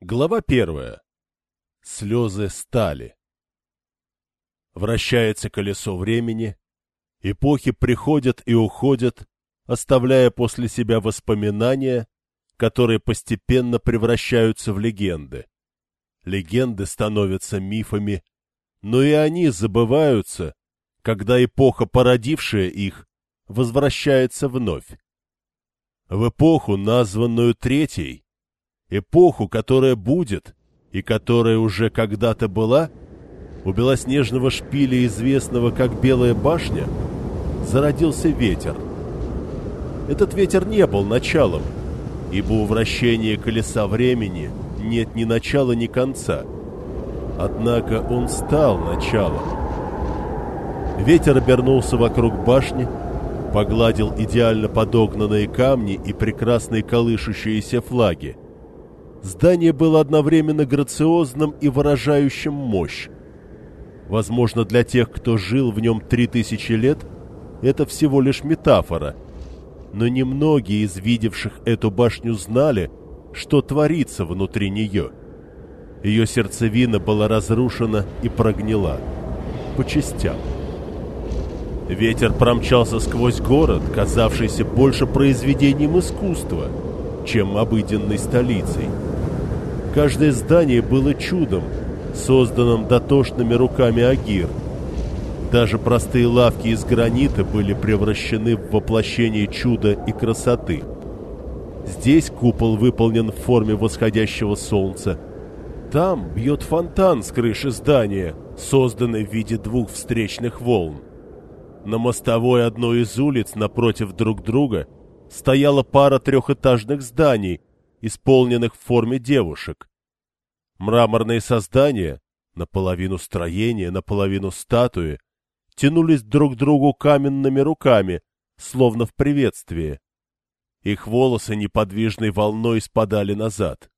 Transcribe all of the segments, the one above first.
Глава первая. Слезы стали. Вращается колесо времени, эпохи приходят и уходят, оставляя после себя воспоминания, которые постепенно превращаются в легенды. Легенды становятся мифами, но и они забываются, когда эпоха, породившая их, возвращается вновь. В эпоху, названную Третьей, эпоху, которая будет и которая уже когда-то была, у белоснежного шпиля, известного как Белая башня, зародился ветер. Этот ветер не был началом, ибо у вращения колеса времени нет ни начала, ни конца. Однако он стал началом. Ветер обернулся вокруг башни, погладил идеально подогнанные камни и прекрасные колышущиеся флаги – Здание было одновременно грациозным и выражающим мощь. Возможно, для тех, кто жил в нем три тысячи лет, это всего лишь метафора. Но немногие из видевших эту башню знали, что творится внутри нее. Ее сердцевина была разрушена и прогнила. По частям. Ветер промчался сквозь город, казавшийся больше произведением искусства, чем обыденной столицей. Каждое здание было чудом, созданным дотошными руками Агир. Даже простые лавки из гранита были превращены в воплощение чуда и красоты. Здесь купол выполнен в форме восходящего солнца. Там бьет фонтан с крыши здания, созданный в виде двух встречных волн. На мостовой одной из улиц напротив друг друга стояла пара трехэтажных зданий, исполненных в форме девушек. Мраморные создания, наполовину строения, наполовину статуи, тянулись друг к другу каменными руками, словно в приветствии. Их волосы неподвижной волной спадали назад.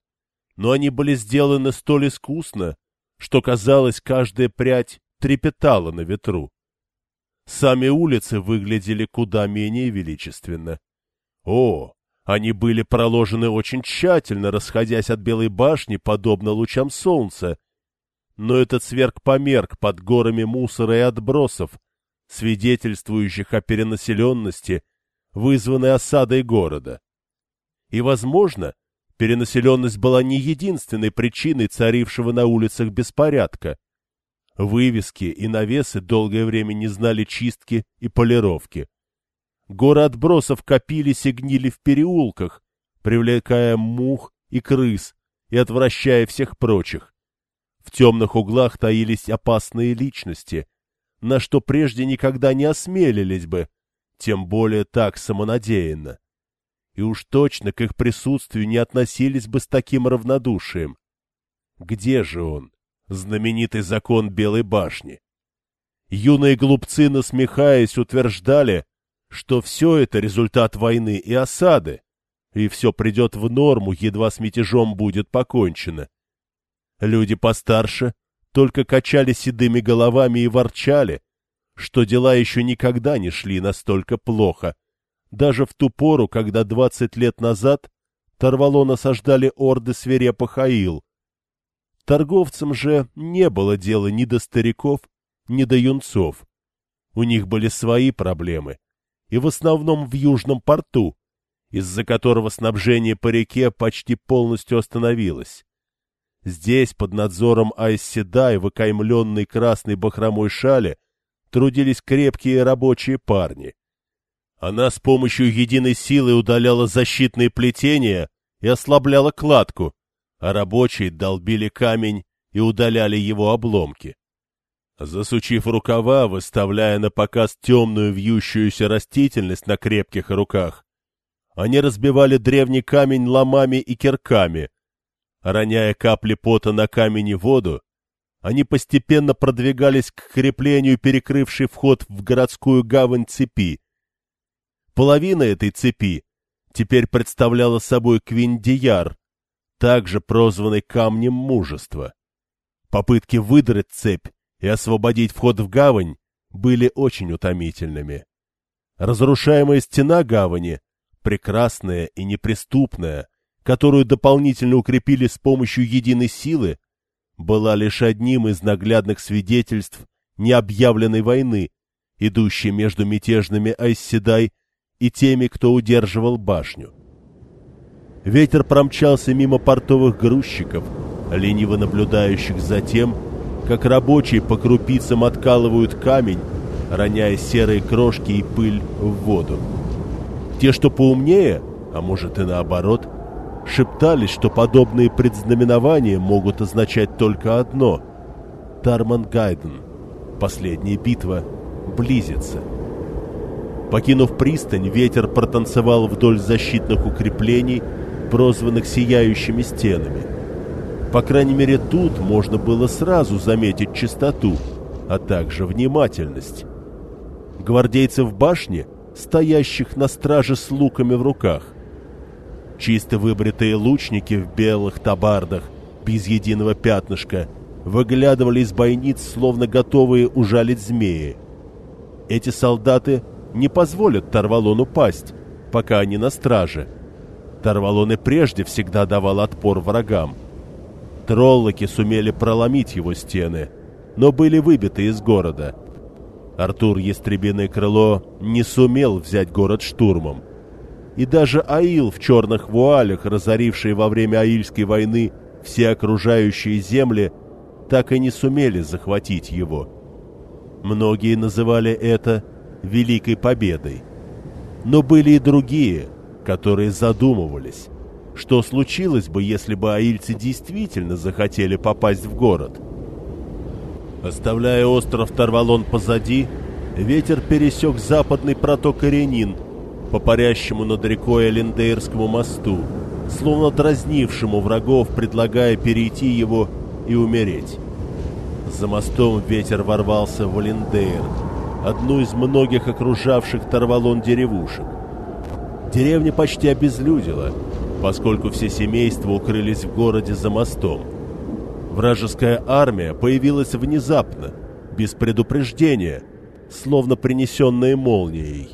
Но они были сделаны столь искусно, что, казалось, каждая прядь трепетала на ветру. Сами улицы выглядели куда менее величественно. О, они были проложены очень тщательно, расходясь от Белой башни, подобно лучам солнца. Но этот сверг померк под горами мусора и отбросов, свидетельствующих о перенаселенности, вызванной осадой города. И, возможно, перенаселенность была не единственной причиной царившего на улицах беспорядка. Вывески и навесы долгое время не знали чистки и полировки. Горы отбросов копились и гнили в переулках, привлекая мух и крыс и отвращая всех прочих. В темных углах таились опасные личности, на что прежде никогда не осмелились бы, тем более так самонадеянно. И уж точно к их присутствию не относились бы с таким равнодушием. Где же он, знаменитый закон Белой башни? Юные глупцы, насмехаясь, утверждали, что все это результат войны и осады, и все придет в норму, едва с мятежом будет покончено. Люди постарше только качали седыми головами и ворчали, что дела еще никогда не шли настолько плохо, даже в ту пору, когда двадцать лет назад Тарвалон осаждали орды свирепых Аил. Торговцам же не было дела ни до стариков, ни до юнцов. У них были свои проблемы — и в основном в Южном порту, из-за которого снабжение по реке почти полностью остановилось. Здесь, под надзором Айсседа и выкаймленной красной бахромой шали, трудились крепкие рабочие парни. Она с помощью единой силы удаляла защитные плетения и ослабляла кладку, а рабочие долбили камень и удаляли его обломки. Засучив рукава, выставляя на показ темную вьющуюся растительность на крепких руках, они разбивали древний камень ломами и кирками. Роняя капли пота на камень и воду, они постепенно продвигались к креплению перекрывшей вход в городскую гавань цепи. Половина этой цепи теперь представляла собой Квиндияр, также прозванный Камнем Мужества. Попытки выдрать цепь и освободить вход в гавань были очень утомительными. Разрушаемая стена гавани, прекрасная и неприступная, которую дополнительно укрепили с помощью единой силы, была лишь одним из наглядных свидетельств необъявленной войны, идущей между мятежными Айсседай и теми, кто удерживал башню. Ветер промчался мимо портовых грузчиков, лениво наблюдающих за тем, как рабочие по крупицам откалывают камень, роняя серые крошки и пыль в воду. Те, что поумнее, а может и наоборот, шептались, что подобные предзнаменования могут означать только одно — Тарман Гайден, последняя битва, близится. Покинув пристань, ветер протанцевал вдоль защитных укреплений, прозванных сияющими стенами. По крайней мере, тут можно было сразу заметить чистоту, а также внимательность. Гвардейцы в башне, стоящих на страже с луками в руках. Чисто выбритые лучники в белых табардах, без единого пятнышка, выглядывали из бойниц, словно готовые ужалить змеи. Эти солдаты не позволят Тарвалону пасть, пока они на страже. Тарвалон и прежде всегда давал отпор врагам. Троллоки сумели проломить его стены, но были выбиты из города. Артур Ястребиное Крыло не сумел взять город штурмом. И даже Аил в черных вуалях, разоривший во время Аильской войны все окружающие земли, так и не сумели захватить его. Многие называли это «великой победой». Но были и другие, которые задумывались, что случилось бы, если бы аильцы действительно захотели попасть в город. Оставляя остров Тарвалон позади, ветер пересек западный проток Иренин по парящему над рекой Элендейрскому мосту, словно дразнившему врагов, предлагая перейти его и умереть. За мостом ветер ворвался в Элендейр, одну из многих окружавших Тарвалон деревушек. Деревня почти обезлюдила, поскольку все семейства укрылись в городе за мостом. Вражеская армия появилась внезапно, без предупреждения, словно принесенная молнией.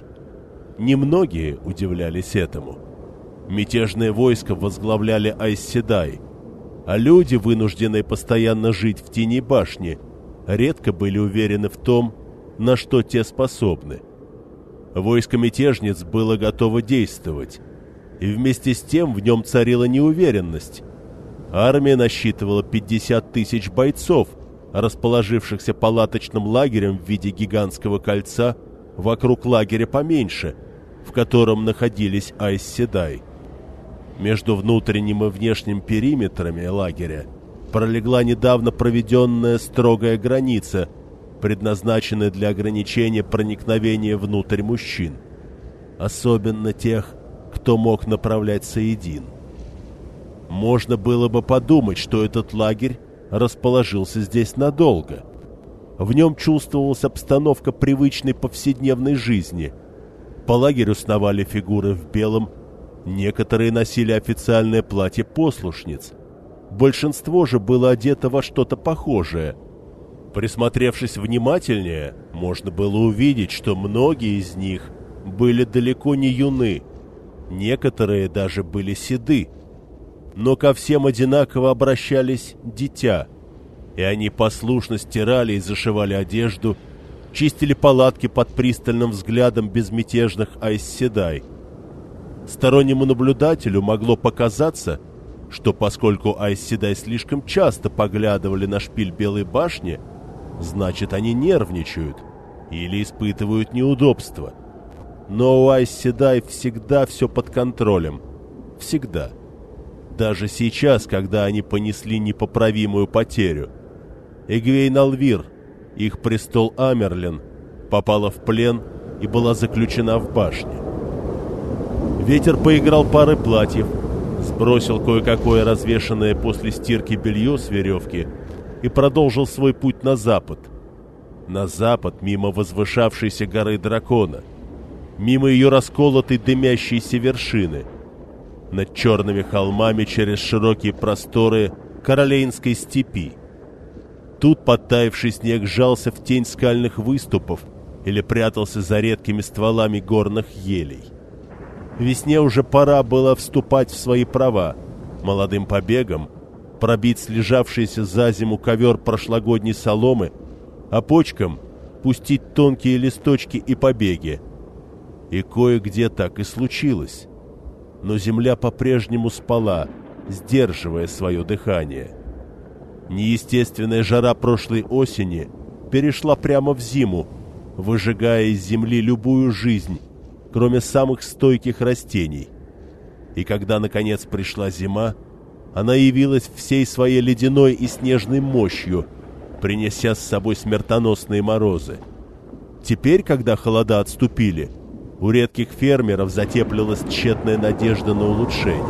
Немногие удивлялись этому. Мятежное войско возглавляли Айсседай, а люди, вынужденные постоянно жить в тени башни, редко были уверены в том, на что те способны. Войско мятежниц было готово действовать, и вместе с тем в нем царила неуверенность. Армия насчитывала 50 тысяч бойцов, расположившихся палаточным лагерем в виде гигантского кольца вокруг лагеря поменьше, в котором находились Айсседай. Между внутренним и внешним периметрами лагеря пролегла недавно проведенная строгая граница, предназначенная для ограничения проникновения внутрь мужчин, особенно тех, кто мог направлять Саидин. Можно было бы подумать, что этот лагерь расположился здесь надолго. В нем чувствовалась обстановка привычной повседневной жизни. По лагерю сновали фигуры в белом Некоторые носили официальное платье послушниц. Большинство же было одето во что-то похожее. Присмотревшись внимательнее, можно было увидеть, что многие из них были далеко не юны. Некоторые даже были седы. Но ко всем одинаково обращались дитя. И они послушно стирали и зашивали одежду, чистили палатки под пристальным взглядом безмятежных айсседай – Стороннему наблюдателю могло показаться, что поскольку Айсседай слишком часто поглядывали на шпиль Белой башни, значит они нервничают или испытывают неудобства. Но у Айсседай всегда все под контролем. Всегда. Даже сейчас, когда они понесли непоправимую потерю. Эгвейн Алвир, их престол Амерлин, попала в плен и была заключена в башне. Ветер поиграл пары платьев, сбросил кое-какое развешанное после стирки белье с веревки и продолжил свой путь на запад. На запад, мимо возвышавшейся горы дракона, мимо ее расколотой дымящейся вершины, над черными холмами через широкие просторы Каролейнской степи. Тут подтаявший снег сжался в тень скальных выступов или прятался за редкими стволами горных елей. Весне уже пора было вступать в свои права. Молодым побегом пробить слежавшийся за зиму ковер прошлогодней соломы, а почкам пустить тонкие листочки и побеги. И кое-где так и случилось. Но земля по-прежнему спала, сдерживая свое дыхание. Неестественная жара прошлой осени перешла прямо в зиму, выжигая из земли любую жизнь, кроме самых стойких растений. И когда, наконец, пришла зима, она явилась всей своей ледяной и снежной мощью, принеся с собой смертоносные морозы. Теперь, когда холода отступили, у редких фермеров затеплилась тщетная надежда на улучшение.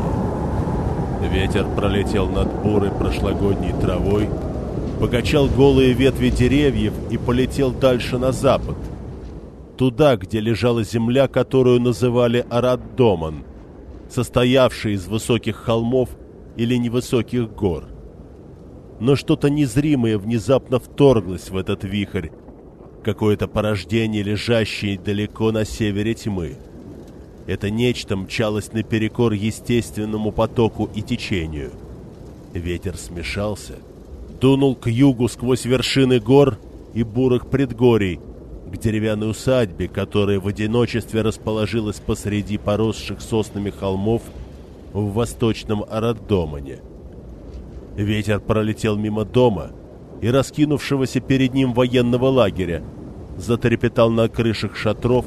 Ветер пролетел над бурой прошлогодней травой, покачал голые ветви деревьев и полетел дальше на запад, туда, где лежала земля, которую называли Арат-Доман, состоявшая из высоких холмов или невысоких гор. Но что-то незримое внезапно вторглось в этот вихрь, какое-то порождение, лежащее далеко на севере тьмы. Это нечто мчалось наперекор естественному потоку и течению. Ветер смешался, дунул к югу сквозь вершины гор и бурых предгорий, к деревянной усадьбе, которая в одиночестве расположилась посреди поросших соснами холмов в восточном Араддомане. Ветер пролетел мимо дома и раскинувшегося перед ним военного лагеря, затрепетал на крышах шатров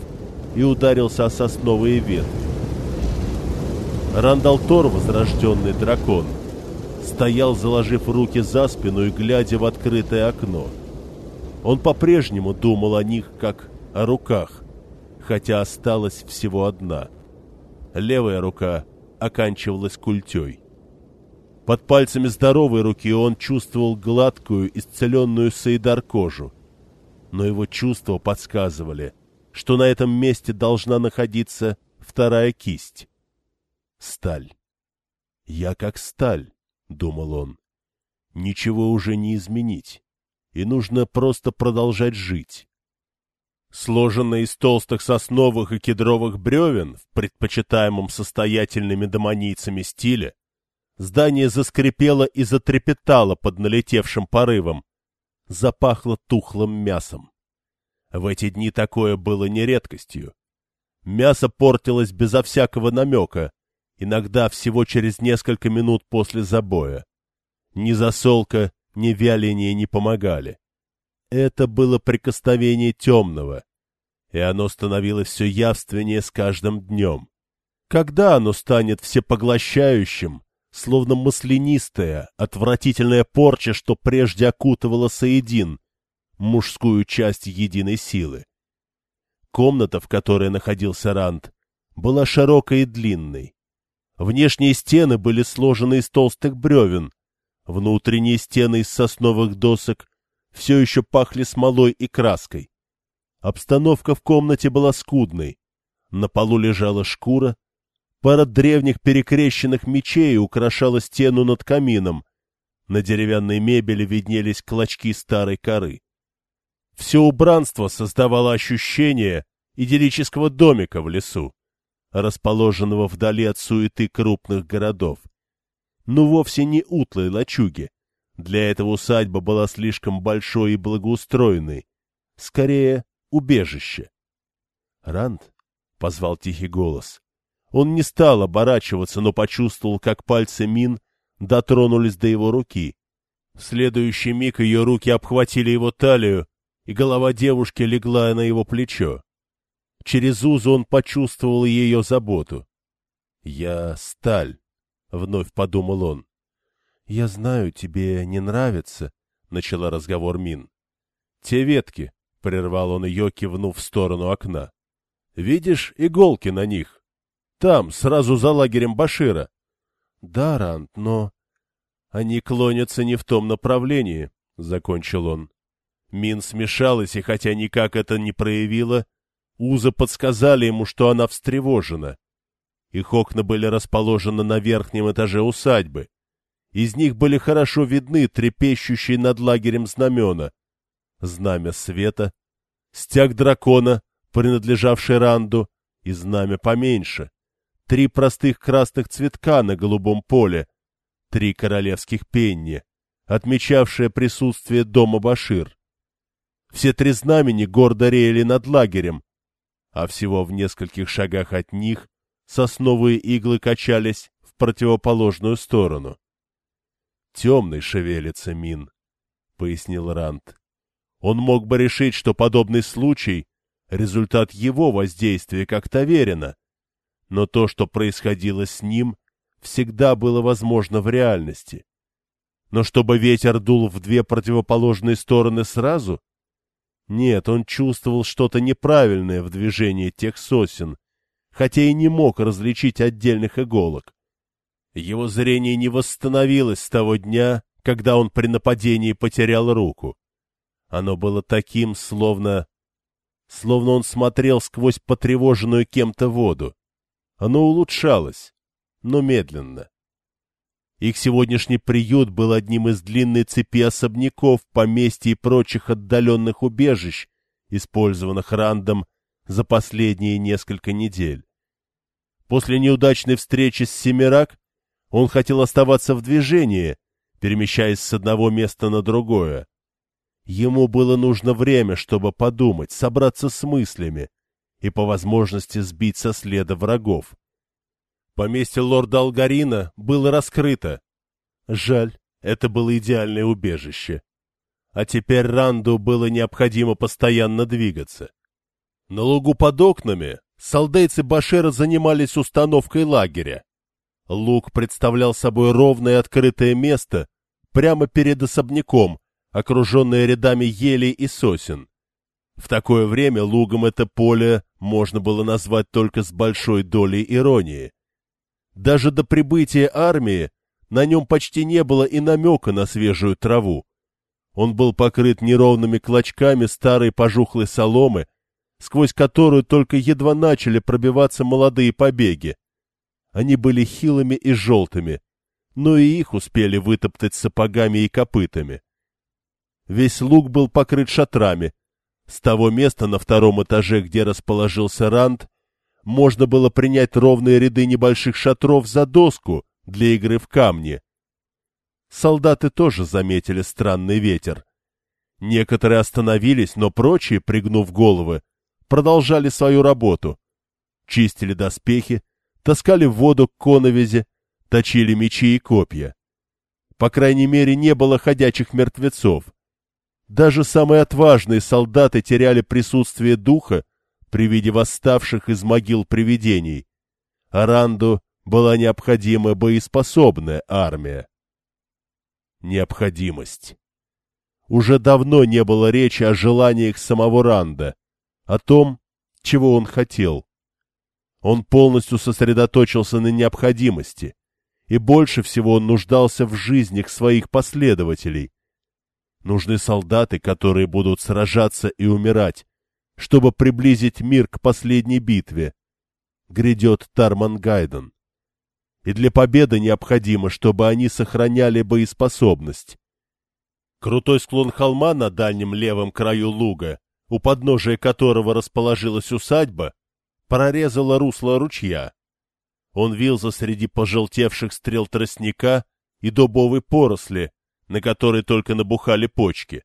и ударился о сосновые ветви. Рандалтор, возрожденный дракон, стоял, заложив руки за спину и глядя в открытое окно — он по-прежнему думал о них, как о руках, хотя осталась всего одна. Левая рука оканчивалась культей. Под пальцами здоровой руки он чувствовал гладкую, исцеленную Саидар кожу. Но его чувства подсказывали, что на этом месте должна находиться вторая кисть. Сталь. «Я как сталь», — думал он. «Ничего уже не изменить и нужно просто продолжать жить. Сложенное из толстых сосновых и кедровых бревен в предпочитаемом состоятельными домонийцами стиле, здание заскрипело и затрепетало под налетевшим порывом, запахло тухлым мясом. В эти дни такое было не редкостью. Мясо портилось безо всякого намека, иногда всего через несколько минут после забоя. Ни засолка, ни вяление не помогали. Это было прикосновение темного, и оно становилось все явственнее с каждым днем. Когда оно станет всепоглощающим, словно маслянистая, отвратительная порча, что прежде окутывала Саедин, мужскую часть единой силы? Комната, в которой находился Ранд, была широкой и длинной. Внешние стены были сложены из толстых бревен, Внутренние стены из сосновых досок все еще пахли смолой и краской. Обстановка в комнате была скудной. На полу лежала шкура, пара древних перекрещенных мечей украшала стену над камином, на деревянной мебели виднелись клочки старой коры. Все убранство создавало ощущение идиллического домика в лесу, расположенного вдали от суеты крупных городов но вовсе не утлой лачуги. Для этого усадьба была слишком большой и благоустроенной. Скорее, убежище. «Ранд?» — позвал тихий голос. Он не стал оборачиваться, но почувствовал, как пальцы Мин дотронулись до его руки. В следующий миг ее руки обхватили его талию, и голова девушки легла на его плечо. Через узу он почувствовал ее заботу. «Я сталь», — вновь подумал он. — Я знаю, тебе не нравится, — начала разговор Мин. — Те ветки, — прервал он ее, кивнув в сторону окна. — Видишь иголки на них? Там, сразу за лагерем Башира. — Да, Рант, но... — Они клонятся не в том направлении, — закончил он. Мин смешалась, и хотя никак это не проявила, узы подсказали ему, что она встревожена. Их окна были расположены на верхнем этаже усадьбы. Из них были хорошо видны трепещущие над лагерем знамена. Знамя света, стяг дракона, принадлежавший Ранду, и знамя поменьше, Три простых красных цветка на голубом поле, три королевских пенни, отмечавшие присутствие дома Башир. Все три знамени гордо реяли над лагерем, а всего в нескольких шагах от них сосновые иглы качались в противоположную сторону. «Темный шевелится, Мин», — пояснил Рант. «Он мог бы решить, что подобный случай — результат его воздействия как Таверина, но то, что происходило с ним, всегда было возможно в реальности. Но чтобы ветер дул в две противоположные стороны сразу? Нет, он чувствовал что-то неправильное в движении тех сосен, хотя и не мог различить отдельных иголок. Его зрение не восстановилось с того дня, когда он при нападении потерял руку. Оно было таким, словно... Словно он смотрел сквозь потревоженную кем-то воду. Оно улучшалось, но медленно. Их сегодняшний приют был одним из длинной цепи особняков, поместьй и прочих отдаленных убежищ, использованных Рандом за последние несколько недель. После неудачной встречи с Семирак он хотел оставаться в движении, перемещаясь с одного места на другое. Ему было нужно время, чтобы подумать, собраться с мыслями и по возможности сбить со следа врагов. Поместье лорда Алгарина было раскрыто. Жаль, это было идеальное убежище. А теперь Ранду было необходимо постоянно двигаться. На лугу под окнами солдейцы Башера занимались установкой лагеря. Луг представлял собой ровное открытое место прямо перед особняком, окруженное рядами елей и сосен. В такое время лугом это поле можно было назвать только с большой долей иронии. Даже до прибытия армии на нем почти не было и намека на свежую траву. Он был покрыт неровными клочками старой пожухлой соломы, сквозь которую только едва начали пробиваться молодые побеги. Они были хилыми и желтыми, но и их успели вытоптать сапогами и копытами. Весь луг был покрыт шатрами. С того места на втором этаже, где расположился Ранд, можно было принять ровные ряды небольших шатров за доску для игры в камни. Солдаты тоже заметили странный ветер. Некоторые остановились, но прочие, пригнув головы, продолжали свою работу. Чистили доспехи, таскали воду к коновизе, точили мечи и копья. По крайней мере, не было ходячих мертвецов. Даже самые отважные солдаты теряли присутствие духа при виде восставших из могил привидений. Аранду была необходима боеспособная армия. Необходимость. Уже давно не было речи о желаниях самого Ранда, о том, чего он хотел. Он полностью сосредоточился на необходимости, и больше всего он нуждался в жизнях своих последователей. Нужны солдаты, которые будут сражаться и умирать, чтобы приблизить мир к последней битве. Грядет Тарман Гайден. И для победы необходимо, чтобы они сохраняли боеспособность. Крутой склон холма на дальнем левом краю луга, у подножия которого расположилась усадьба, прорезало русло ручья. Он вился среди пожелтевших стрел тростника и дубовой поросли, на которой только набухали почки.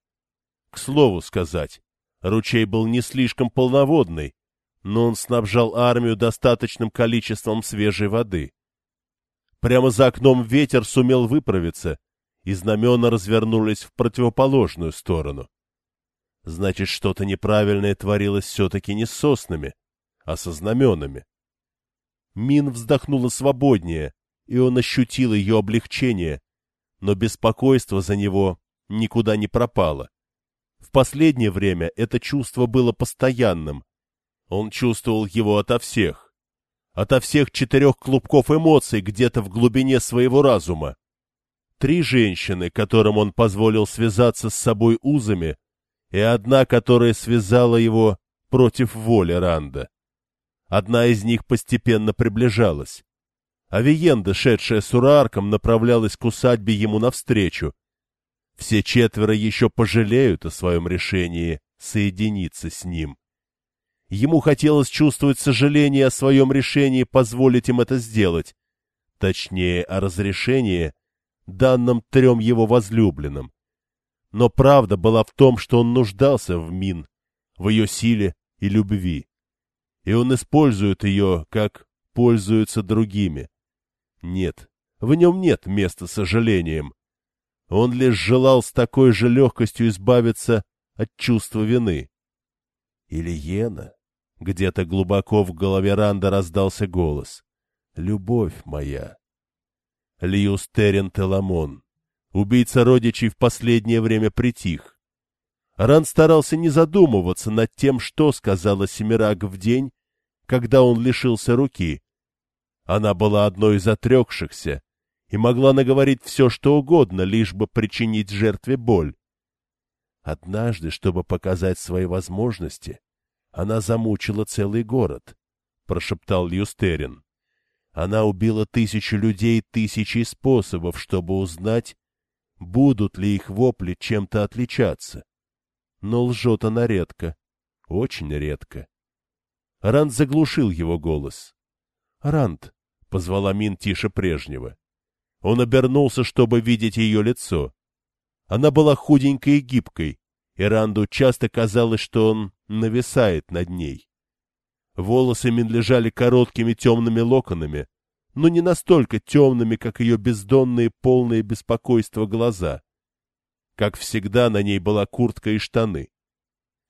К слову сказать, Ручей был не слишком полноводный, но он снабжал армию достаточным количеством свежей воды. Прямо за окном ветер сумел выправиться, и знамена развернулись в противоположную сторону. Значит, что-то неправильное творилось все-таки не с соснами, а со знаменами. Мин вздохнула свободнее, и он ощутил ее облегчение, но беспокойство за него никуда не пропало. В последнее время это чувство было постоянным. Он чувствовал его ото всех. Ото всех четырех клубков эмоций где-то в глубине своего разума. Три женщины, которым он позволил связаться с собой узами, и одна, которая связала его против воли Ранда. Одна из них постепенно приближалась. Авиенда, шедшая с Урарком, направлялась к усадьбе ему навстречу, все четверо еще пожалеют о своем решении соединиться с ним. Ему хотелось чувствовать сожаление о своем решении позволить им это сделать, точнее, о разрешении, данном трем его возлюбленным. Но правда была в том, что он нуждался в Мин, в ее силе и любви. И он использует ее, как пользуется другими. Нет, в нем нет места сожалениям. Он лишь желал с такой же легкостью избавиться от чувства вины. Или Ена? Где-то глубоко в голове Ранда раздался голос. «Любовь моя». Льюс Террен Теламон. Убийца родичей в последнее время притих. Ранд старался не задумываться над тем, что сказала Семираг в день, когда он лишился руки. Она была одной из отрекшихся и могла наговорить все, что угодно, лишь бы причинить жертве боль. Однажды, чтобы показать свои возможности, она замучила целый город, — прошептал Льюстерин. Она убила тысячи людей тысячи способов, чтобы узнать, будут ли их вопли чем-то отличаться. Но лжет она редко, очень редко. Ранд заглушил его голос. — Ранд, — позвала Мин тише прежнего. Он обернулся, чтобы видеть ее лицо. Она была худенькой и гибкой, и Ранду часто казалось, что он нависает над ней. Волосы Мин лежали короткими темными локонами, но не настолько темными, как ее бездонные, полные беспокойства глаза. Как всегда, на ней была куртка и штаны.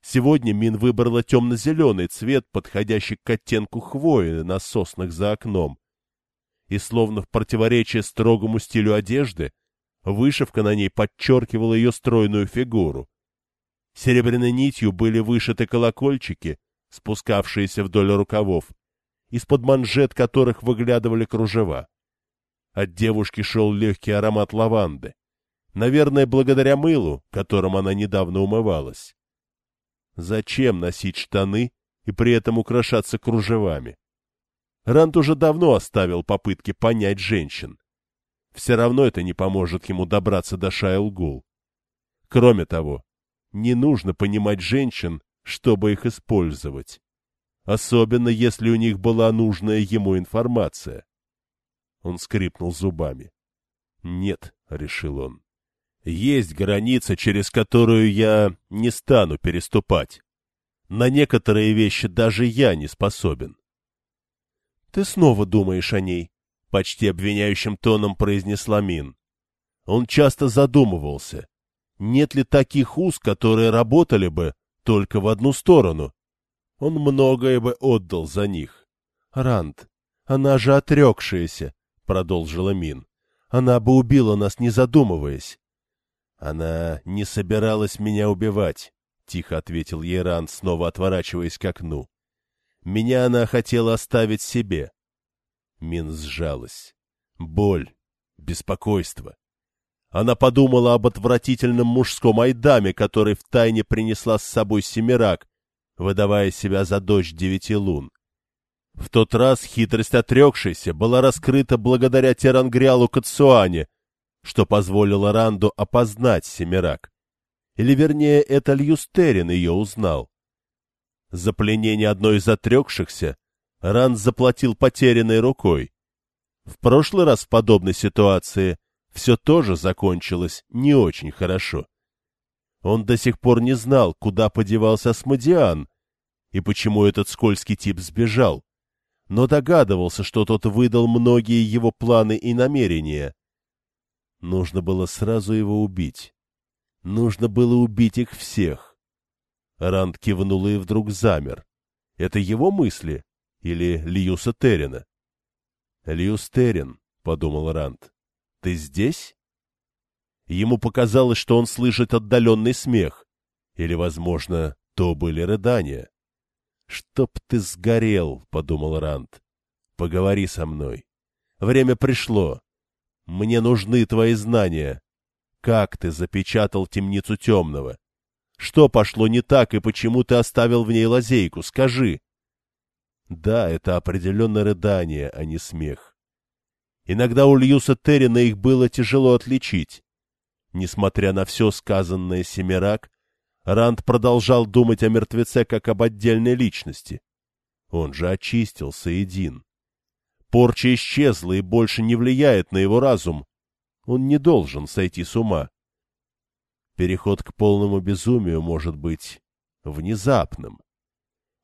Сегодня Мин выбрала темно-зеленый цвет, подходящий к оттенку хвои на соснах за окном. И словно в противоречие строгому стилю одежды, вышивка на ней подчеркивала ее стройную фигуру. Серебряной нитью были вышиты колокольчики, спускавшиеся вдоль рукавов, из-под манжет которых выглядывали кружева. От девушки шел легкий аромат лаванды. Наверное, благодаря мылу, которым она недавно умывалась. Зачем носить штаны и при этом украшаться кружевами? Рант уже давно оставил попытки понять женщин. Все равно это не поможет ему добраться до Шайлгул. Кроме того, не нужно понимать женщин, чтобы их использовать. Особенно, если у них была нужная ему информация. Он скрипнул зубами. «Нет», — решил он, — «есть граница, через которую я не стану переступать. На некоторые вещи даже я не способен». «Ты снова думаешь о ней», — почти обвиняющим тоном произнесла Мин. Он часто задумывался, нет ли таких уз, которые работали бы только в одну сторону. Он многое бы отдал за них. — Ранд, она же отрекшаяся, — продолжила Мин. — Она бы убила нас, не задумываясь. — Она не собиралась меня убивать, — тихо ответил ей Ранд, снова отворачиваясь к окну. — Меня она хотела оставить себе. Мин сжалась. Боль, беспокойство. Она подумала об отвратительном мужском айдаме, который втайне принесла с собой Семирак, выдавая себя за дочь девяти лун. В тот раз хитрость отрекшейся была раскрыта благодаря Терангриалу Кацуане, что позволило Ранду опознать Семирак. Или, вернее, это Льюстерин ее узнал. За пленение одной из отрекшихся Ранд заплатил потерянной рукой. В прошлый раз в подобной ситуации все тоже закончилось не очень хорошо. Он до сих пор не знал, куда подевался Асмодиан и почему этот скользкий тип сбежал, но догадывался, что тот выдал многие его планы и намерения. Нужно было сразу его убить. Нужно было убить их всех. Ранд кивнул и вдруг замер. Это его мысли или Льюса Террина? — Льюс Террин, — подумал Ранд. Ты здесь? Ему показалось, что он слышит отдаленный смех. Или, возможно, то были рыдания. «Чтоб ты сгорел», — подумал Ранд. «Поговори со мной. Время пришло. Мне нужны твои знания. Как ты запечатал темницу темного? Что пошло не так и почему ты оставил в ней лазейку? Скажи». Да, это определенно рыдание, а не смех. Иногда у Льюса Террина их было тяжело отличить. Несмотря на все сказанное Семирак, Ранд продолжал думать о мертвеце как об отдельной личности. Он же очистился един. Порча исчезла и больше не влияет на его разум. Он не должен сойти с ума. Переход к полному безумию может быть внезапным.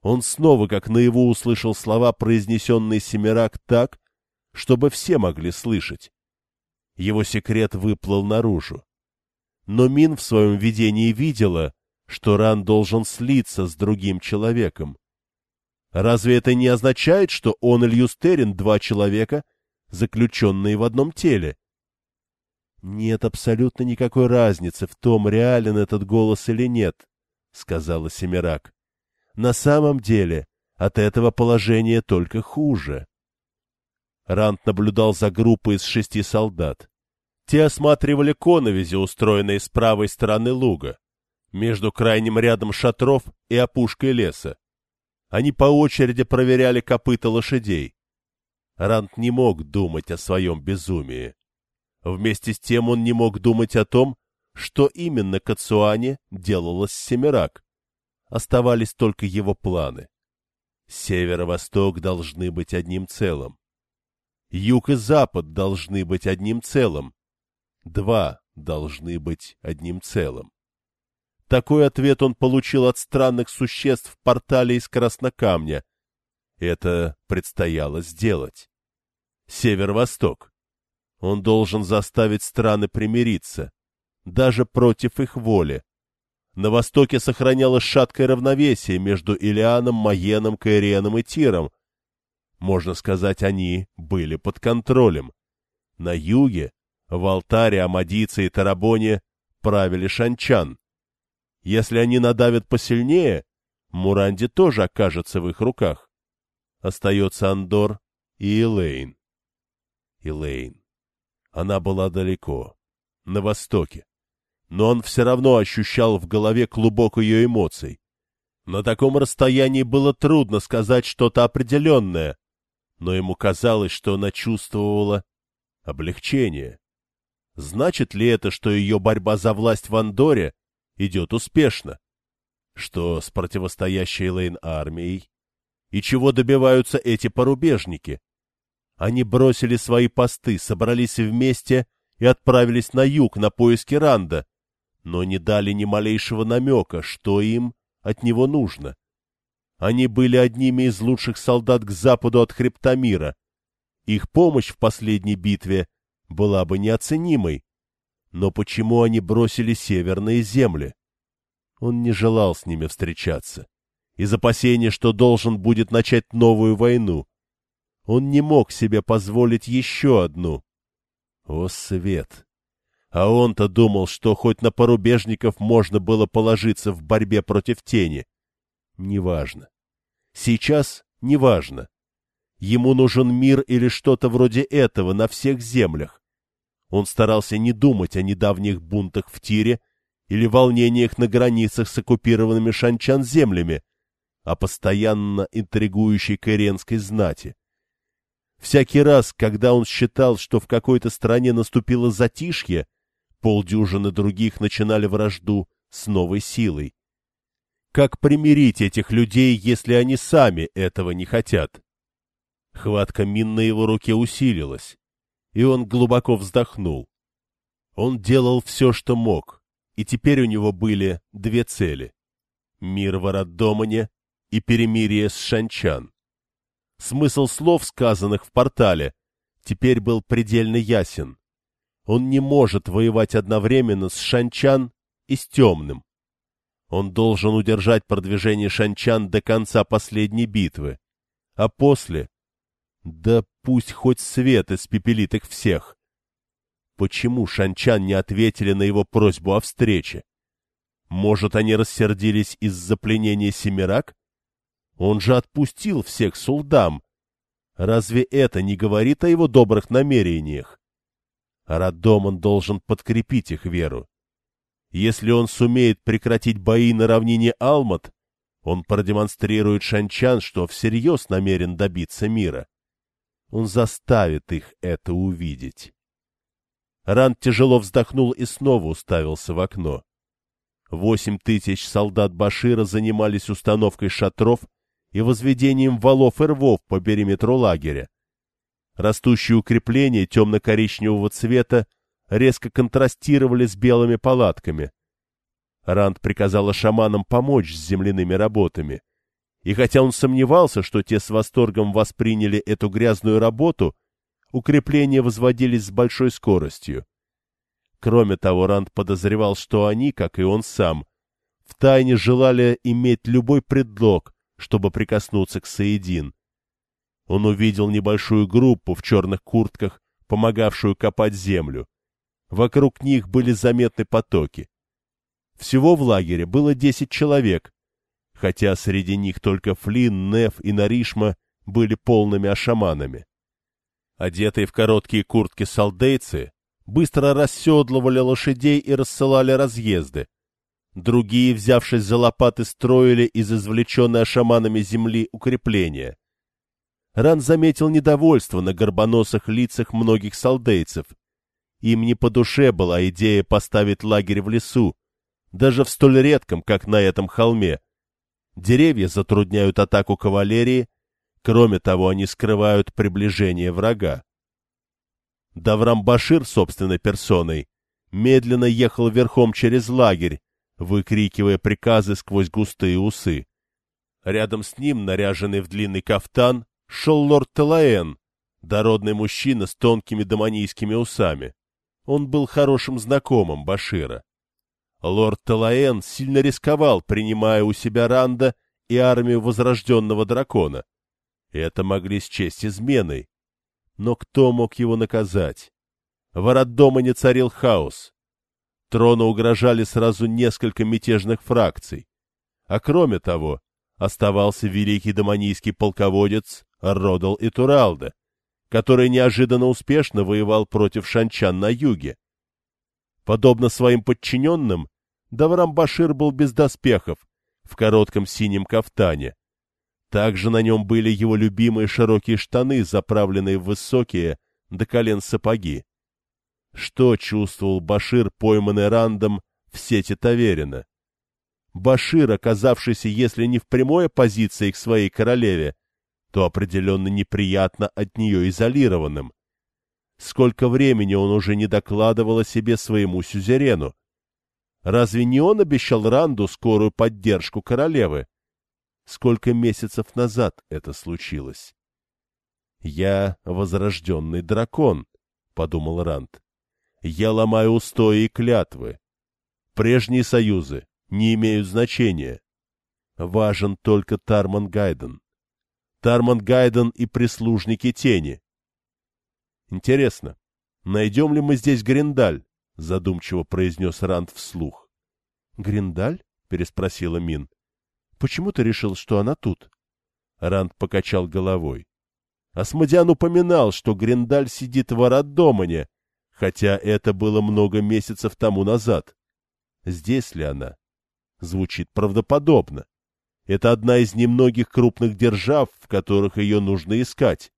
Он снова, как наяву, услышал слова, произнесенные Семирак так, чтобы все могли слышать. Его секрет выплыл наружу. Но Мин в своем видении видела, что Ран должен слиться с другим человеком. Разве это не означает, что он и Льюстерин — два человека, заключенные в одном теле? Нет абсолютно никакой разницы в том, реален этот голос или нет, — сказала Семирак. На самом деле от этого положения только хуже. Рант наблюдал за группой из шести солдат. Те осматривали коновизи, устроенные с правой стороны луга, между крайним рядом шатров и опушкой леса. Они по очереди проверяли копыта лошадей. Рант не мог думать о своем безумии. Вместе с тем он не мог думать о том, что именно Кацуане делалось с Семирак. Оставались только его планы. Северо-восток должны быть одним целым. Юг и запад должны быть одним целым. Два должны быть одним целым. Такой ответ он получил от странных существ в портале из краснокамня. Это предстояло сделать. Север-восток. Он должен заставить страны примириться, даже против их воли. На востоке сохранялось шаткое равновесие между Илианом, Маеном, Каиреном и Тиром. Можно сказать, они были под контролем. На юге, в Алтаре, Амадице и Тарабоне правили шанчан. Если они надавят посильнее, Муранди тоже окажется в их руках. Остается Андор и Элейн. Элейн. Она была далеко, на востоке. Но он все равно ощущал в голове клубок ее эмоций. На таком расстоянии было трудно сказать что-то определенное, но ему казалось, что она чувствовала облегчение. Значит ли это, что ее борьба за власть в Андоре идет успешно. Что с противостоящей Лейн армией? И чего добиваются эти порубежники? Они бросили свои посты, собрались вместе и отправились на юг на поиски Ранда, но не дали ни малейшего намека, что им от него нужно. Они были одними из лучших солдат к западу от хребта. Их помощь в последней битве была бы неоценимой, но почему они бросили северные земли? Он не желал с ними встречаться. Из опасения, что должен будет начать новую войну. Он не мог себе позволить еще одну. О, свет! А он-то думал, что хоть на порубежников можно было положиться в борьбе против тени. Неважно. Сейчас неважно. Ему нужен мир или что-то вроде этого на всех землях. Он старался не думать о недавних бунтах в Тире или волнениях на границах с оккупированными шанчан землями, а постоянно интригующей каиренской знати. Всякий раз, когда он считал, что в какой-то стране наступило затишье, полдюжины других начинали вражду с новой силой. Как примирить этих людей, если они сами этого не хотят? Хватка мин на его руке усилилась и он глубоко вздохнул. Он делал все, что мог, и теперь у него были две цели — мир в Араддомане и перемирие с Шанчан. Смысл слов, сказанных в портале, теперь был предельно ясен. Он не может воевать одновременно с Шанчан и с Темным. Он должен удержать продвижение Шанчан до конца последней битвы, а после да пусть хоть свет испепелит их всех. Почему шанчан не ответили на его просьбу о встрече? Может, они рассердились из-за пленения Семирак? Он же отпустил всех сулдам. Разве это не говорит о его добрых намерениях? Радоман должен подкрепить их веру. Если он сумеет прекратить бои на равнине Алмат, он продемонстрирует шанчан, что всерьез намерен добиться мира. Он заставит их это увидеть. Ранд тяжело вздохнул и снова уставился в окно. Восемь тысяч солдат Башира занимались установкой шатров и возведением валов и рвов по периметру лагеря. Растущие укрепления темно-коричневого цвета резко контрастировали с белыми палатками. Ранд приказала шаманам помочь с земляными работами. И хотя он сомневался, что те с восторгом восприняли эту грязную работу, укрепления возводились с большой скоростью. Кроме того, Ранд подозревал, что они, как и он сам, втайне желали иметь любой предлог, чтобы прикоснуться к Саидин. Он увидел небольшую группу в черных куртках, помогавшую копать землю. Вокруг них были заметны потоки. Всего в лагере было десять человек, хотя среди них только Флин, Неф и Наришма были полными ашаманами. Одетые в короткие куртки солдейцы быстро расседлывали лошадей и рассылали разъезды. Другие, взявшись за лопаты, строили из извлеченной шаманами земли укрепления. Ран заметил недовольство на горбоносых лицах многих солдейцев. Им не по душе была идея поставить лагерь в лесу, даже в столь редком, как на этом холме. Деревья затрудняют атаку кавалерии, кроме того, они скрывают приближение врага. Даврам-Башир собственной персоной медленно ехал верхом через лагерь, выкрикивая приказы сквозь густые усы. Рядом с ним, наряженный в длинный кафтан, шел лорд Телаэн, дородный мужчина с тонкими доманийскими усами. Он был хорошим знакомым Башира. Лорд Телаэн сильно рисковал, принимая у себя Ранда и армию возрожденного дракона. Это могли счесть изменой. Но кто мог его наказать? В Арат-дома царил хаос. Трону угрожали сразу несколько мятежных фракций. А кроме того, оставался великий доманийский полководец Родал и Туралда, который неожиданно успешно воевал против шанчан на юге. Подобно своим подчиненным, Даврам Башир был без доспехов, в коротком синем кафтане, также на нем были его любимые широкие штаны, заправленные в высокие до колен сапоги. Что чувствовал Башир, пойманный Рандом в сети Таверина? Башир, оказавшийся, если не в прямой оппозиции к своей королеве, то определенно неприятно от нее изолированным. Сколько времени он уже не докладывал о себе своему сюзерену? Разве не он обещал Ранду скорую поддержку королевы? сколько месяцев назад это случилось. «Я возрожденный дракон», — подумал Ранд. «Я ломаю устои и клятвы. Прежние союзы не имеют значения. Важен только Тарман Гайден. Тарман Гайден и прислужники тени. Интересно, найдем ли мы здесь Гриндаль? Задумчиво произнес Ранд вслух. Гриндаль? переспросила Мин. Почему ты решил, что она тут? Ранд покачал головой. Асмодиан упоминал, что Гриндаль сидит в Араддомане, хотя это было много месяцев тому назад. Здесь ли она? Звучит правдоподобно. Это одна из немногих крупных держав, в которых ее нужно искать.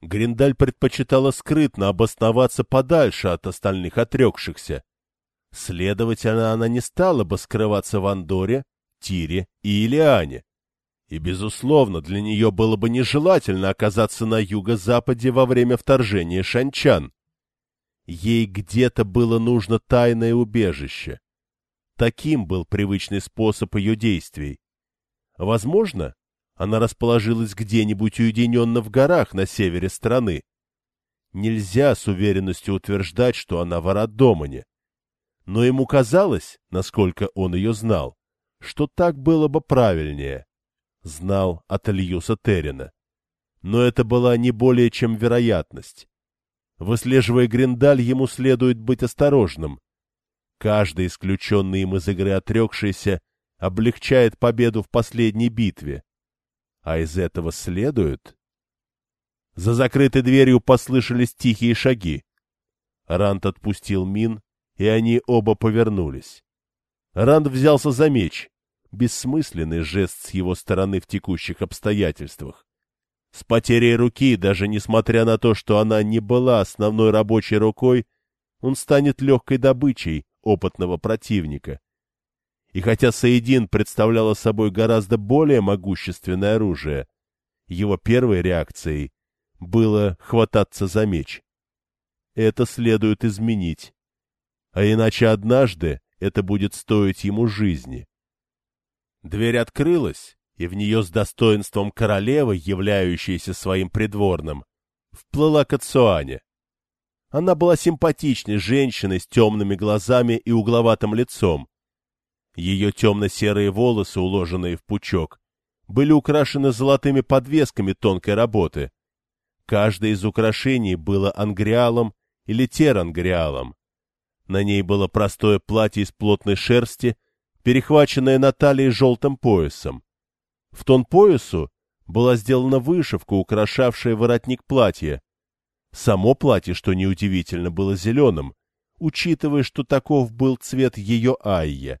Гриндаль предпочитала скрытно обосноваться подальше от остальных отрекшихся. Следовательно, она не стала бы скрываться в Андоре Тире и Илиане. И, безусловно, для нее было бы нежелательно оказаться на юго-западе во время вторжения шанчан. Ей где-то было нужно тайное убежище. Таким был привычный способ ее действий. Возможно, она расположилась где-нибудь уединенно в горах на севере страны. Нельзя с уверенностью утверждать, что она в Арадомане. Но ему казалось, насколько он ее знал, что так было бы правильнее. Знал от Ильюса Террина. Но это была не более чем вероятность. Выслеживая Гриндаль, ему следует быть осторожным. Каждый исключенный им из игры отрекшийся облегчает победу в последней битве. А из этого следует... За закрытой дверью послышались тихие шаги. Рант отпустил Мин, и они оба повернулись. Ранд взялся за меч. Бессмысленный жест с его стороны в текущих обстоятельствах. С потерей руки, даже несмотря на то, что она не была основной рабочей рукой, он станет легкой добычей опытного противника. И хотя Саидин представляла собой гораздо более могущественное оружие, его первой реакцией было хвататься за меч. Это следует изменить. А иначе однажды это будет стоить ему жизни. Дверь открылась, и в нее с достоинством королевы, являющейся своим придворным, вплыла Кацуаня. Она была симпатичной женщиной с темными глазами и угловатым лицом. Ее темно-серые волосы, уложенные в пучок, были украшены золотыми подвесками тонкой работы. Каждое из украшений было ангриалом или терангриалом. На ней было простое платье из плотной шерсти, перехваченное на талии желтым поясом. В тон поясу была сделана вышивка, украшавшая воротник платья. Само платье, что неудивительно, было зеленым, учитывая, что таков был цвет ее айя.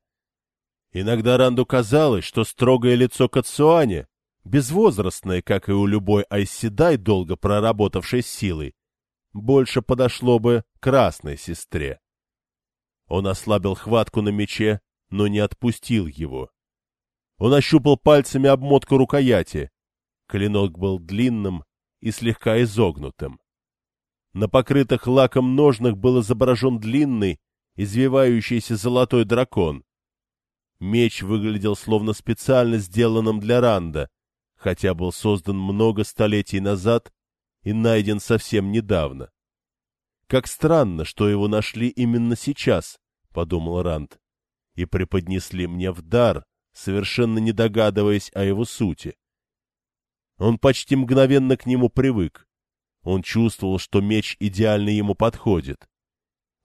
Иногда Ранду казалось, что строгое лицо Кацуани, безвозрастное, как и у любой айседай, долго проработавшей силой, больше подошло бы красной сестре. Он ослабил хватку на мече, но не отпустил его. Он ощупал пальцами обмотку рукояти. Клинок был длинным и слегка изогнутым. На покрытых лаком ножнах был изображен длинный, извивающийся золотой дракон. Меч выглядел словно специально сделанным для Ранда, хотя был создан много столетий назад и найден совсем недавно. Как странно, что его нашли именно сейчас, — подумал Ранд, — и преподнесли мне в дар, совершенно не догадываясь о его сути. Он почти мгновенно к нему привык. Он чувствовал, что меч идеально ему подходит.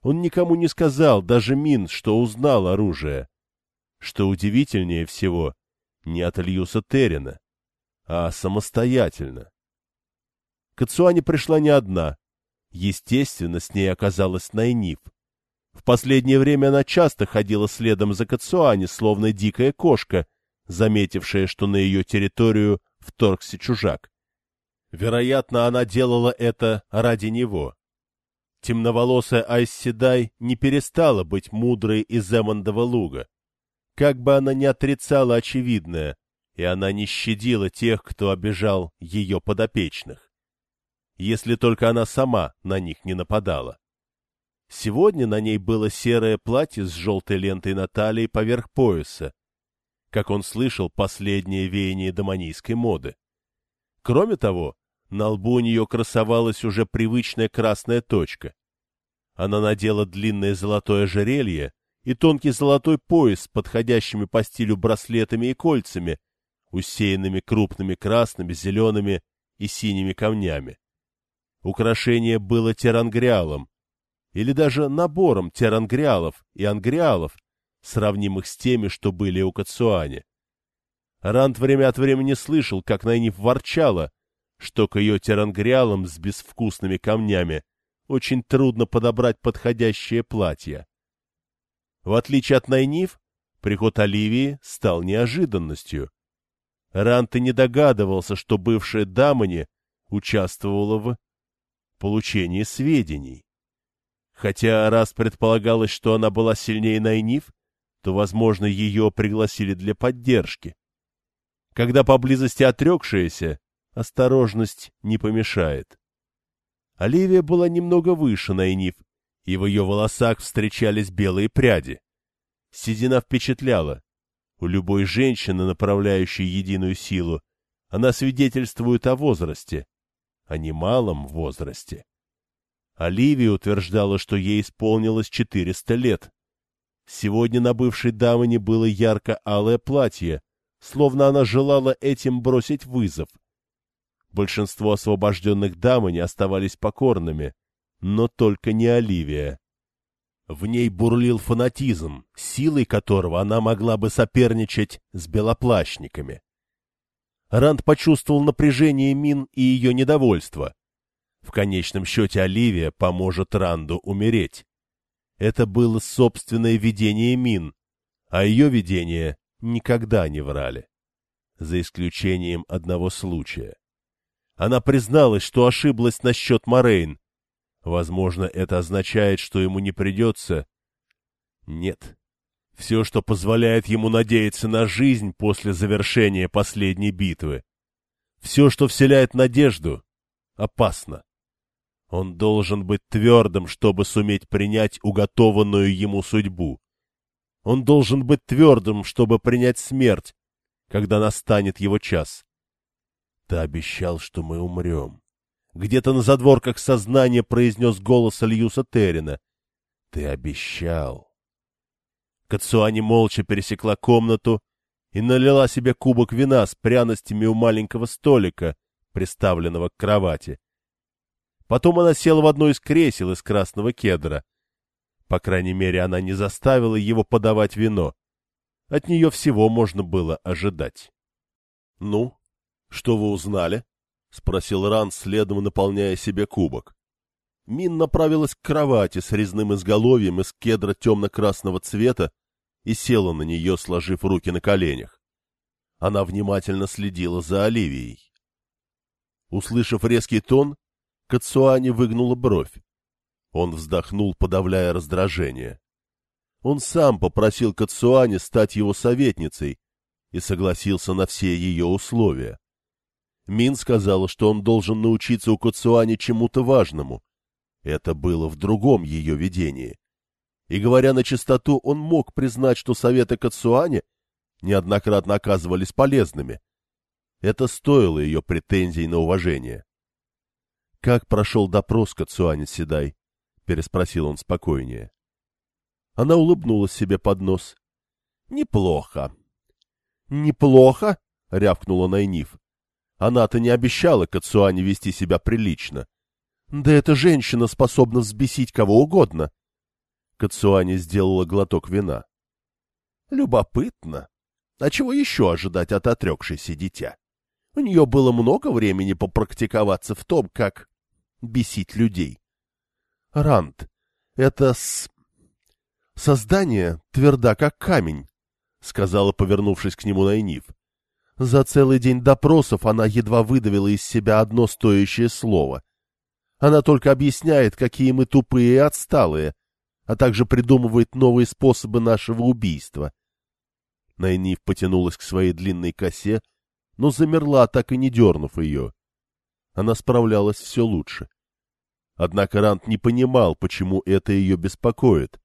Он никому не сказал, даже Мин, что узнал оружие. Что удивительнее всего, не от Ильюса Террина, а самостоятельно. Кацуани пришла не одна. Естественно, с ней оказалась Найниф. В последнее время она часто ходила следом за Кацуани, словно дикая кошка, заметившая, что на ее территорию вторгся чужак. Вероятно, она делала это ради него. Темноволосая Айсседай не перестала быть мудрой из Эммондова луга. Как бы она ни отрицала очевидное, и она не щадила тех, кто обижал ее подопечных если только она сама на них не нападала. Сегодня на ней было серое платье с желтой лентой на талии поверх пояса, как он слышал последнее веяние доманийской моды. Кроме того, на лбу у нее красовалась уже привычная красная точка. Она надела длинное золотое ожерелье и тонкий золотой пояс с подходящими по стилю браслетами и кольцами, усеянными крупными красными, зелеными и синими камнями. Украшение было терангриалом, или даже набором терангриалов и ангриалов, сравнимых с теми, что были у Кацуани. Ранд время от времени слышал, как Найниф ворчала, что к ее терангриалам с безвкусными камнями очень трудно подобрать подходящее платье. В отличие от Найниф, приход Оливии стал неожиданностью. Рант и не догадывался, что бывшая Дамани участвовала в получении сведений. Хотя раз предполагалось, что она была сильнее Найниф, то, возможно, ее пригласили для поддержки. Когда поблизости отрекшаяся, осторожность не помешает. Оливия была немного выше Найниф, и в ее волосах встречались белые пряди. Седина впечатляла. У любой женщины, направляющей единую силу, она свидетельствует о возрасте о немалом возрасте. Оливия утверждала, что ей исполнилось 400 лет. Сегодня на бывшей дамане было ярко-алое платье, словно она желала этим бросить вызов. Большинство освобожденных дамани оставались покорными, но только не Оливия. В ней бурлил фанатизм, силой которого она могла бы соперничать с белоплащниками. Ранд почувствовал напряжение Мин и ее недовольство. В конечном счете Оливия поможет Ранду умереть. Это было собственное видение Мин, а ее видения никогда не врали. За исключением одного случая. Она призналась, что ошиблась насчет Морейн. Возможно, это означает, что ему не придется... Нет. Все, что позволяет ему надеяться на жизнь после завершения последней битвы. Все, что вселяет надежду, опасно. Он должен быть твердым, чтобы суметь принять уготованную ему судьбу. Он должен быть твердым, чтобы принять смерть, когда настанет его час. Ты обещал, что мы умрем. Где-то на задворках сознания произнес голос Альюса Террина. Ты обещал. Кацуани молча пересекла комнату и налила себе кубок вина с пряностями у маленького столика, приставленного к кровати. Потом она села в одно из кресел из красного кедра. По крайней мере, она не заставила его подавать вино. От нее всего можно было ожидать. — Ну, что вы узнали? — спросил Ран, следом наполняя себе кубок. Мин направилась к кровати с резным изголовьем из кедра темно-красного цвета и села на нее, сложив руки на коленях. Она внимательно следила за Оливией. Услышав резкий тон, Кацуани выгнула бровь. Он вздохнул, подавляя раздражение. Он сам попросил Кацуани стать его советницей и согласился на все ее условия. Мин сказала, что он должен научиться у Кацуани чему-то важному. Это было в другом ее видении. И, говоря на чистоту, он мог признать, что советы Кацуани неоднократно оказывались полезными. Это стоило ее претензий на уважение. «Как прошел допрос, Кацуани Седай?» — переспросил он спокойнее. Она улыбнулась себе под нос. «Неплохо». «Неплохо?» — рявкнула Найниф. Она-то не обещала Кацуане вести себя прилично. «Да эта женщина способна взбесить кого угодно». Кацуани сделала глоток вина. «Любопытно. А чего еще ожидать от отрекшейся дитя? У нее было много времени попрактиковаться в том, как бесить людей. Ранд, это с... создание тверда, как камень, — сказала, повернувшись к нему Найниф. За целый день допросов она едва выдавила из себя одно стоящее слово. Она только объясняет, какие мы тупые и отсталые, а также придумывает новые способы нашего убийства. Найниф потянулась к своей длинной косе, но замерла, так и не дернув ее. Она справлялась все лучше. Однако Рант не понимал, почему это ее беспокоит,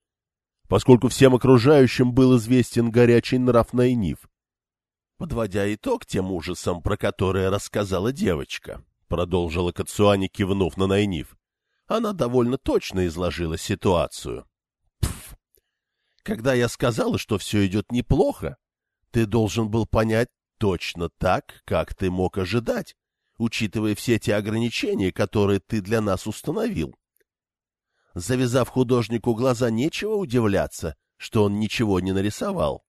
поскольку всем окружающим был известен горячий нрав Найниф. Подводя итог тем ужасам, про которые рассказала девочка, продолжила Кацуани, кивнув на Найниф, она довольно точно изложила ситуацию. Пф. Когда я сказала, что все идет неплохо, ты должен был понять точно так, как ты мог ожидать учитывая все те ограничения, которые ты для нас установил. Завязав художнику глаза, нечего удивляться, что он ничего не нарисовал.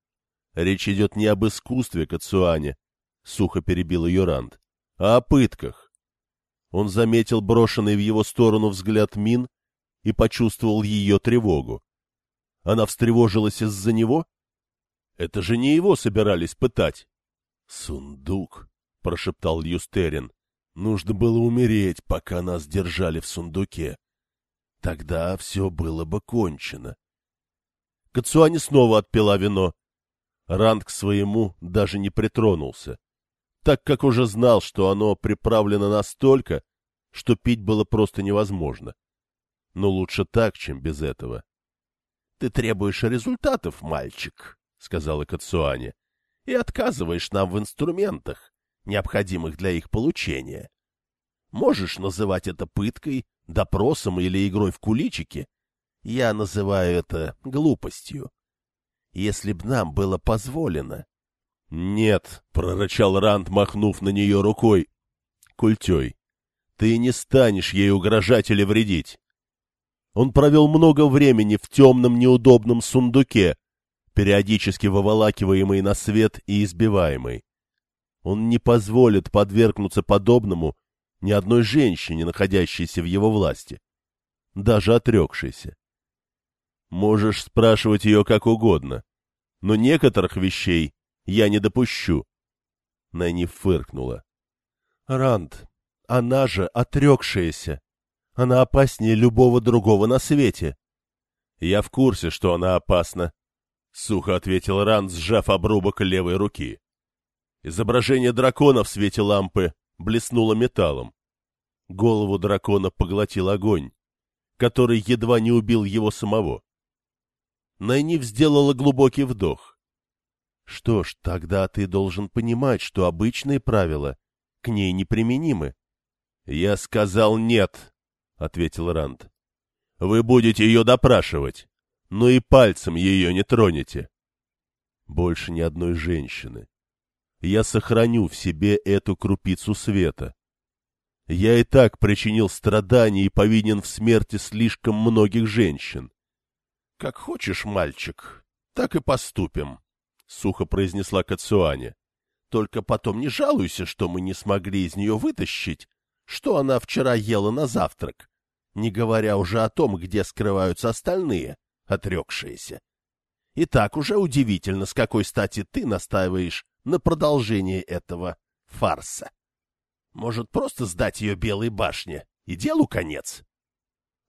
— Речь идет не об искусстве, Кацуане, — сухо перебил ее Ранд, — а о пытках. Он заметил брошенный в его сторону взгляд Мин и почувствовал ее тревогу. Она встревожилась из-за него? Это же не его собирались пытать. Сундук. — прошептал Юстерин. — Нужно было умереть, пока нас держали в сундуке. Тогда все было бы кончено. Кацуани снова отпила вино. Ранд к своему даже не притронулся, так как уже знал, что оно приправлено настолько, что пить было просто невозможно. Но лучше так, чем без этого. — Ты требуешь результатов, мальчик, — сказала Кацуани, — и отказываешь нам в инструментах необходимых для их получения. Можешь называть это пыткой, допросом или игрой в куличики. Я называю это глупостью. Если б нам было позволено... — Нет, — прорычал Ранд, махнув на нее рукой. — Культей, ты не станешь ей угрожать или вредить. Он провел много времени в темном неудобном сундуке, периодически выволакиваемый на свет и избиваемый. Он не позволит подвергнуться подобному ни одной женщине, находящейся в его власти, даже отрекшейся. Можешь спрашивать ее как угодно, но некоторых вещей я не допущу. Найни фыркнула. — Ранд, она же отрекшаяся. Она опаснее любого другого на свете. — Я в курсе, что она опасна, — сухо ответил Ранд, сжав обрубок левой руки. Изображение дракона в свете лампы блеснуло металлом. Голову дракона поглотил огонь, который едва не убил его самого. Найниф сделала глубокий вдох. — Что ж, тогда ты должен понимать, что обычные правила к ней неприменимы. — Я сказал нет, — ответил Ранд. — Вы будете ее допрашивать, но и пальцем ее не тронете. Больше ни одной женщины. Я сохраню в себе эту крупицу света. Я и так причинил страдания и повинен в смерти слишком многих женщин. — Как хочешь, мальчик, так и поступим, — сухо произнесла Кацуаня. — Только потом не жалуйся, что мы не смогли из нее вытащить, что она вчера ела на завтрак, не говоря уже о том, где скрываются остальные, отрекшиеся. И так уже удивительно, с какой стати ты настаиваешь на продолжение этого фарса. Может, просто сдать ее Белой башне, и делу конец?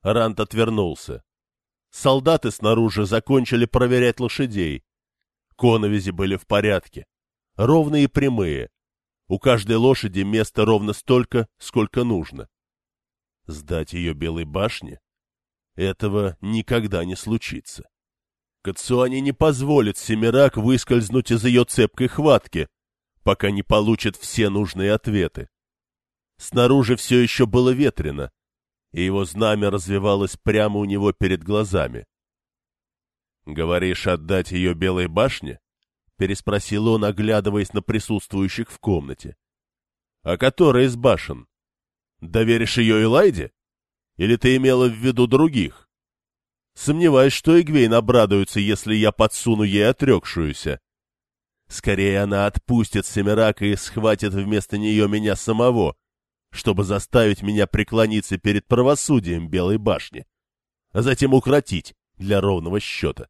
Рант отвернулся. Солдаты снаружи закончили проверять лошадей. Коновизи были в порядке, ровные и прямые. У каждой лошади места ровно столько, сколько нужно. Сдать ее Белой башне? Этого никогда не случится. Кацуани не позволит Семирак выскользнуть из ее цепкой хватки, пока не получит все нужные ответы. Снаружи все еще было ветрено, и его знамя развивалось прямо у него перед глазами. — Говоришь, отдать ее Белой башне? — переспросил он, оглядываясь на присутствующих в комнате. — А которая из башен? Доверишь ее Элайде? Или ты имела в виду других? Сомневаюсь, что Игвейн обрадуется, если я подсуну ей отрекшуюся. Скорее она отпустит Семирака и схватит вместо нее меня самого, чтобы заставить меня преклониться перед правосудием Белой башни, а затем укротить для ровного счета.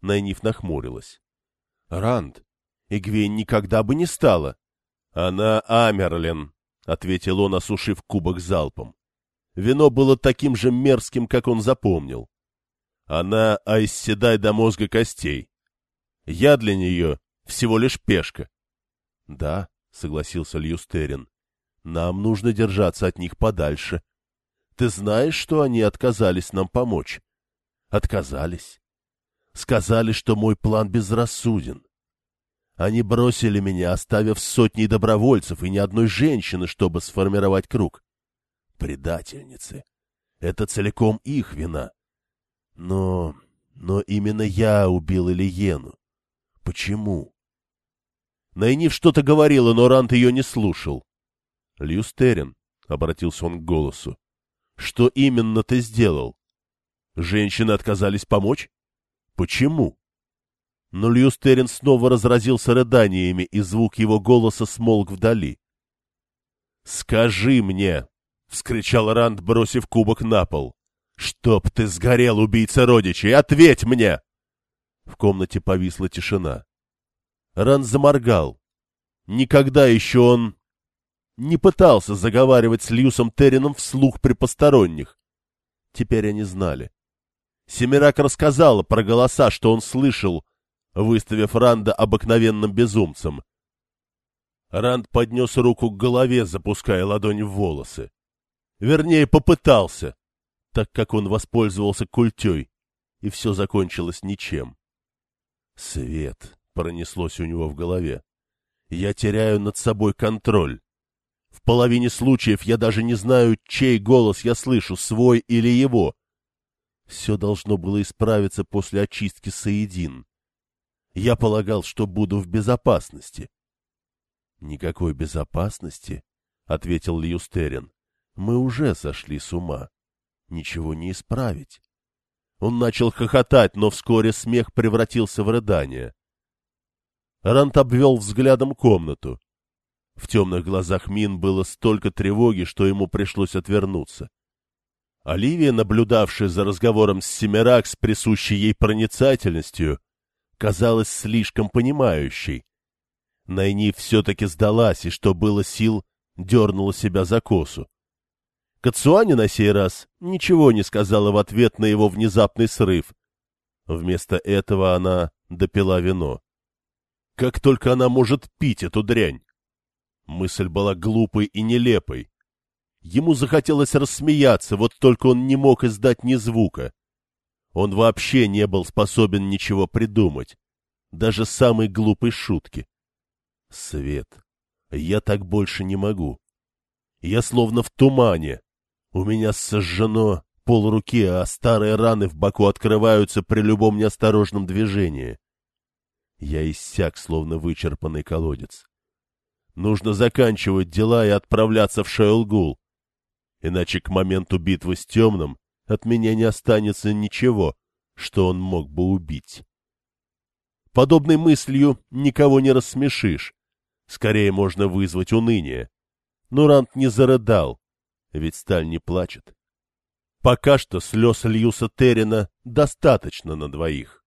Найниф нахмурилась. — Ранд, Игвейн никогда бы не стала. — Она Амерлин, — ответил он, осушив кубок залпом. Вино было таким же мерзким, как он запомнил. Она айсседай до мозга костей. Я для нее всего лишь пешка. — Да, — согласился Льюстерин, нам нужно держаться от них подальше. Ты знаешь, что они отказались нам помочь? Отказались. Сказали, что мой план безрассуден. Они бросили меня, оставив сотни добровольцев и ни одной женщины, чтобы сформировать круг. Предательницы. Это целиком их вина. Но... но именно я убил Ильену. Почему? Найниф что-то говорила, но Рант ее не слушал. — Льюстерин, — обратился он к голосу, — что именно ты сделал? Женщины отказались помочь? Почему? Но Льюстерин снова разразился рыданиями, и звук его голоса смолк вдали. — Скажи мне! — вскричал Ранд, бросив кубок на пол. — Чтоб ты сгорел, убийца родичей! Ответь мне! В комнате повисла тишина. Ранд заморгал. Никогда еще он не пытался заговаривать с Льюсом Террином вслух при посторонних. Теперь они знали. Семирак рассказала про голоса, что он слышал, выставив Ранда обыкновенным безумцем. Ранд поднес руку к голове, запуская ладонь в волосы. Вернее, попытался, так как он воспользовался культей, и все закончилось ничем. Свет пронеслось у него в голове. Я теряю над собой контроль. В половине случаев я даже не знаю, чей голос я слышу, свой или его. Все должно было исправиться после очистки Саидин. Я полагал, что буду в безопасности. — Никакой безопасности, — ответил Льюстерин. — Мы уже сошли с ума. Ничего не исправить. Он начал хохотать, но вскоре смех превратился в рыдание. Рант обвел взглядом комнату. В темных глазах Мин было столько тревоги, что ему пришлось отвернуться. Оливия, наблюдавшая за разговором с Семирак с присущей ей проницательностью, казалась слишком понимающей. Найни все-таки сдалась и, что было сил, дернула себя за косу. Кацуани на сей раз ничего не сказала в ответ на его внезапный срыв. Вместо этого она допила вино. Как только она может пить эту дрянь? Мысль была глупой и нелепой. Ему захотелось рассмеяться, вот только он не мог издать ни звука. Он вообще не был способен ничего придумать, даже самой глупой шутки. Свет, я так больше не могу. Я словно в тумане. У меня сожжено полруки, а старые раны в боку открываются при любом неосторожном движении. Я иссяк, словно вычерпанный колодец. Нужно заканчивать дела и отправляться в Шейлгул. Иначе к моменту битвы с темным от меня не останется ничего, что он мог бы убить. Подобной мыслью никого не рассмешишь. Скорее можно вызвать уныние. Но Рант не зарыдал, ведь сталь не плачет. Пока что слез Льюса Террина достаточно на двоих.